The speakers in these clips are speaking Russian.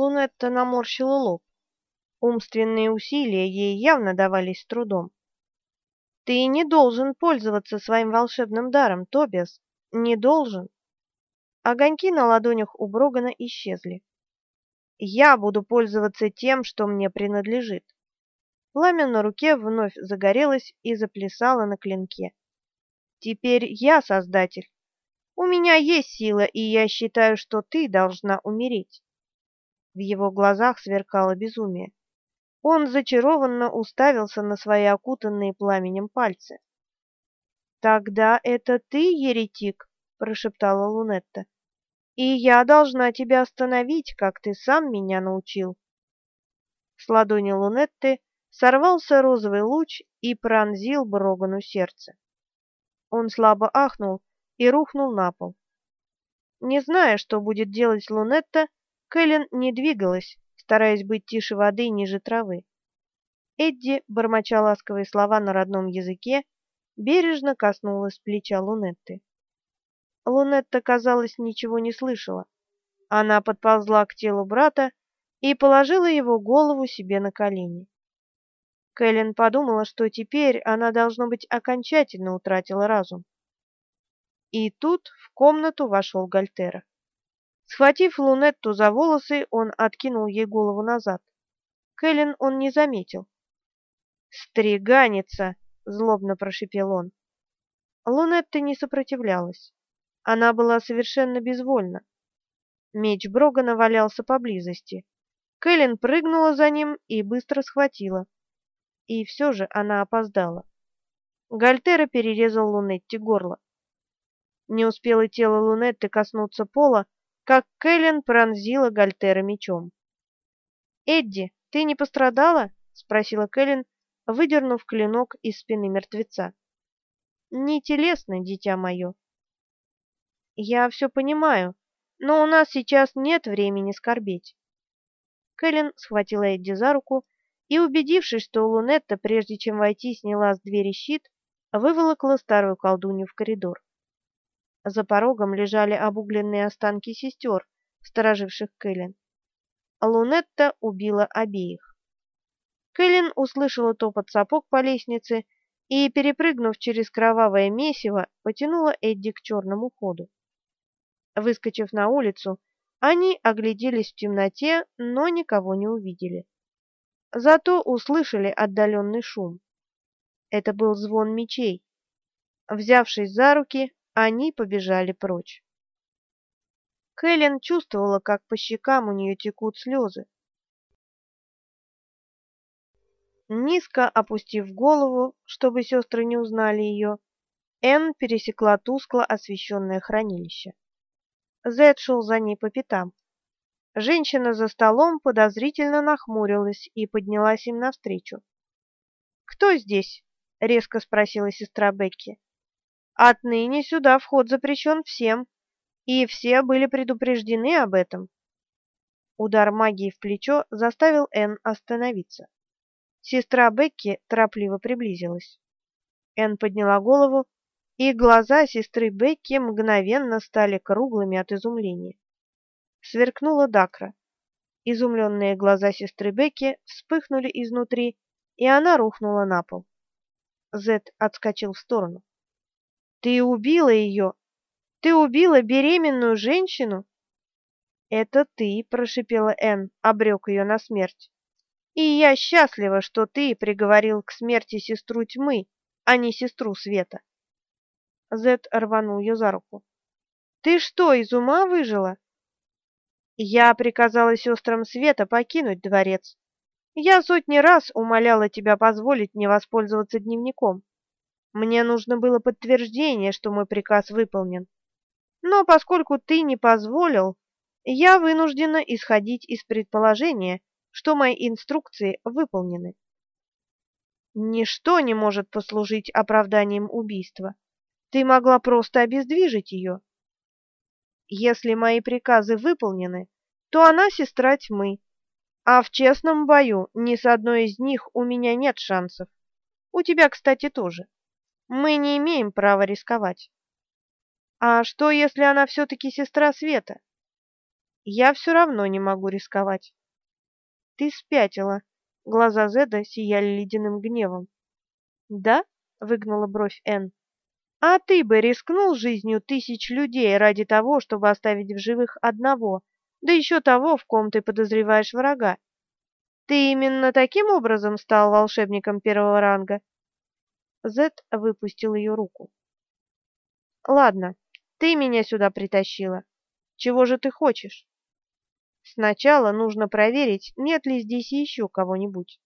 Лунетта наморщила лоб. Умственные усилия ей явно давались с трудом. «Ты не должен пользоваться своим волшебным даром, Тобиас, не должен». Огоньки на ладонях у Брогана исчезли. «Я буду пользоваться тем, что мне принадлежит». Пламя на руке вновь загорелось и заплясало на клинке. «Теперь я создатель. У меня есть сила, и я считаю, что ты должна умереть». В его глазах сверкало безумие. Он зачарованно уставился на свои окутанные пламенем пальцы. «Тогда это ты, еретик?» — прошептала Лунетта. «И я должна тебя остановить, как ты сам меня научил». С ладони Лунетты сорвался розовый луч и пронзил Брогану сердце. Он слабо ахнул и рухнул на пол. Не зная, что будет делать Лунетта, Кэлен не двигалась, стараясь быть тише воды ниже травы. Эдди, бормоча ласковые слова на родном языке, бережно коснулась плеча Лунетты. Лунетта, казалось, ничего не слышала. Она подползла к телу брата и положила его голову себе на колени. Кэлен подумала, что теперь она, должно быть, окончательно утратила разум. И тут в комнату вошел Гальтера. Схватив Лунетту за волосы, он откинул ей голову назад. Кэлен он не заметил. «Стриганица!» — злобно прошипел он. Лунетта не сопротивлялась. Она была совершенно безвольна. Меч Брогана валялся поблизости. Кэлен прыгнула за ним и быстро схватила и все же она опоздала. Гальтера перерезал Лунетти горло. Не успело тело Лунетты коснуться пола, как Кэлен пронзила Гальтера мечом. «Эдди, ты не пострадала?» — спросила Кэлен, выдернув клинок из спины мертвеца. «Не телесно, дитя мое». «Я все понимаю, но у нас сейчас нет времени скорбеть». Кэлен схватила Эдди за руку и, убедившись, что Лунетта, прежде чем войти, сняла с двери щит, выволокла старую колдунью в коридор. За порогом лежали обугленные останки сестер, стороживших Кэлен. Лунетта убила обеих. Кэлен услышала топот сапог по лестнице и, перепрыгнув через кровавое месиво, потянула Эдди к черному ходу. Выскочив на улицу, они огляделись в темноте, но никого не увидели. Зато услышали отдаленный шум. Это был звон мечей. Взявшись за руки, они побежали прочь. Кэлен чувствовала, как по щекам у нее текут слезы. Низко опустив голову, чтобы сестры не узнали ее, Энн пересекла тускло освещенное хранилище. Зед шел за ней по пятам. Женщина за столом подозрительно нахмурилась и поднялась им навстречу. «Кто здесь?» — резко спросила сестра Бекки. «Отныне сюда вход запрещен всем, и все были предупреждены об этом». Удар магии в плечо заставил Энн остановиться. Сестра Бекки торопливо приблизилась. Энн подняла голову, и глаза сестры Бекки мгновенно стали круглыми от изумления сверкнула Дакра. Изумленные глаза сестры Бекки вспыхнули изнутри, и она рухнула на пол. Зет отскочил в сторону. «Ты убила ее! Ты убила беременную женщину?» «Это ты», — прошипела Энн, обрек ее на смерть. «И я счастлива, что ты приговорил к смерти сестру тьмы, а не сестру света». Зет рванул ее за руку. «Ты что, из ума выжила?» Я приказала сестрам Света покинуть дворец. Я сотни раз умоляла тебя позволить мне воспользоваться дневником. Мне нужно было подтверждение, что мой приказ выполнен. Но поскольку ты не позволил, я вынуждена исходить из предположения, что мои инструкции выполнены. Ничто не может послужить оправданием убийства. Ты могла просто обездвижить ее. Если мои приказы выполнены, то она сестра тьмы. А в честном бою ни с одной из них у меня нет шансов. У тебя, кстати, тоже. Мы не имеем права рисковать. А что, если она все-таки сестра Света? Я все равно не могу рисковать. Ты спятила. Глаза Зеда сияли ледяным гневом. Да? выгнула бровь Энн. А ты бы рискнул жизнью тысяч людей ради того, чтобы оставить в живых одного, да еще того, в ком ты подозреваешь врага. Ты именно таким образом стал волшебником первого ранга? Зет выпустил ее руку. Ладно, ты меня сюда притащила. Чего же ты хочешь? Сначала нужно проверить, нет ли здесь еще кого-нибудь.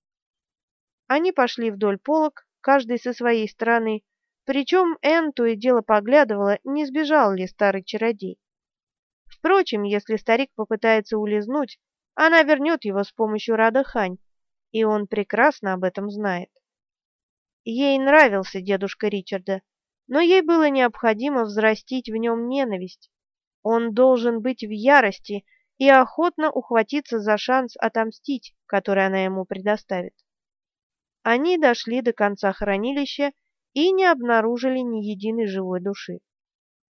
Они пошли вдоль полок, каждый со своей стороны, причем Энн то и дело поглядывала, не сбежал ли старый чародей. Впрочем, если старик попытается улизнуть, она вернет его с помощью Рада Хань, и он прекрасно об этом знает. Ей нравился дедушка Ричарда, но ей было необходимо взрастить в нем ненависть. Он должен быть в ярости и охотно ухватиться за шанс отомстить, который она ему предоставит. Они дошли до конца хранилища и не обнаружили ни единой живой души.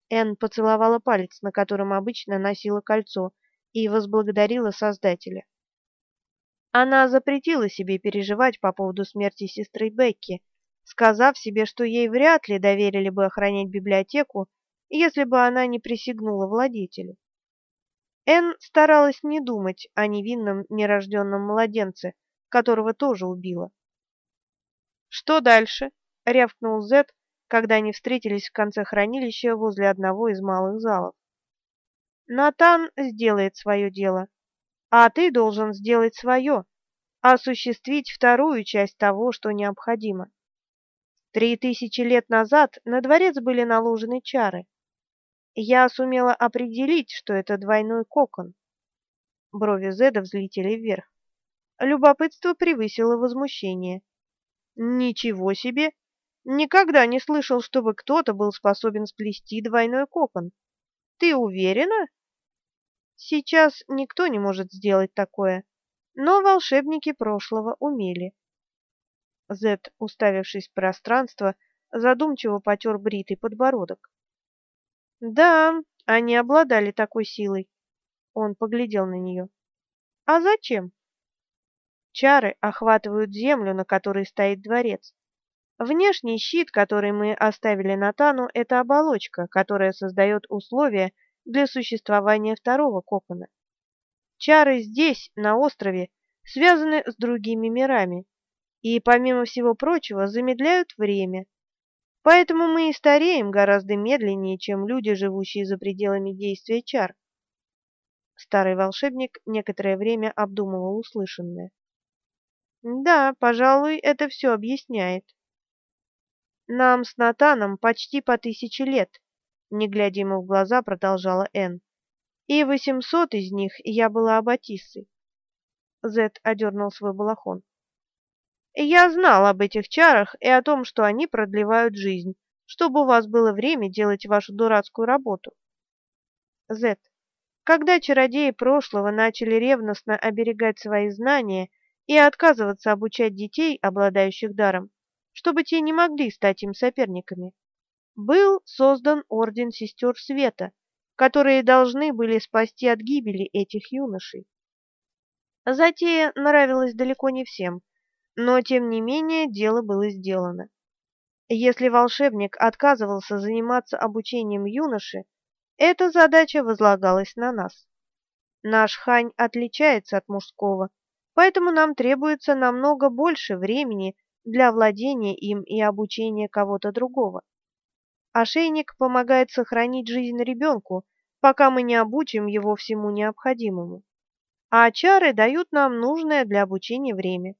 Энн поцеловала палец, на котором обычно носила кольцо, и возблагодарила Создателя. Она запретила себе переживать по поводу смерти сестры Бекки, сказав себе, что ей вряд ли доверили бы охранять библиотеку, если бы она не присягнула владетелю. Энн старалась не думать о невинном нерожденном младенце, которого тоже убила. «Что дальше?» — рявкнул Зет, когда они встретились в конце хранилища возле одного из малых залов. «Натан сделает свое дело, а ты должен сделать свое, осуществить вторую часть того, что необходимо. Три тысячи лет назад на дворец были наложены чары. Я сумела определить, что это двойной кокон. Брови Зеда взлетели вверх. Любопытство превысило возмущение. Ничего себе! Никогда не слышал, чтобы кто-то был способен сплести двойной кокон. Ты уверена? Сейчас никто не может сделать такое, но волшебники прошлого умели. Зет, уставившись в пространство, задумчиво потер бритый подбородок. Да, они обладали такой силой. Он поглядел на нее. А зачем? Чары охватывают землю, на которой стоит дворец. Внешний щит, который мы оставили Натану, это оболочка, которая создает условия для существования второго кокона. Чары здесь, на острове, связаны с другими мирами, и, помимо всего прочего, замедляют время. Поэтому мы и стареем гораздо медленнее, чем люди, живущие за пределами действия чар. Старый волшебник некоторое время обдумывал услышанное. Да, пожалуй, это все объясняет. Нам с Натаном почти по тысяче лет, не глядя ему в глаза, продолжала Энн. И восемьсот из них я была аббатиссой. Зет одернул свой балахон. Я знал об этих чарах и о том, что они продлевают жизнь, чтобы у вас было время делать вашу дурацкую работу. Зет, когда чародеи прошлого начали ревностно оберегать свои знания и отказываться обучать детей, обладающих даром, чтобы те не могли стать им соперниками, был создан Орден Сестер Света, которые должны были спасти от гибели этих юношей. Затея нравилась далеко не всем, но, тем не менее, дело было сделано. Если волшебник отказывался заниматься обучением юноши, эта задача возлагалась на нас. Наш хань отличается от мужского, поэтому нам требуется намного больше времени для владения им и обучения кого-то другого. Ошейник помогает сохранить жизнь ребенку, пока мы не обучим его всему необходимому. А чары дают нам нужное для обучения время.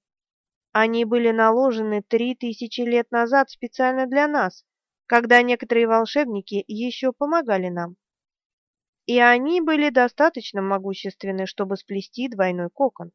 Они были наложены три тысячи лет назад специально для нас, когда некоторые волшебники еще помогали нам. И они были достаточно могущественны, чтобы сплести двойной кокон.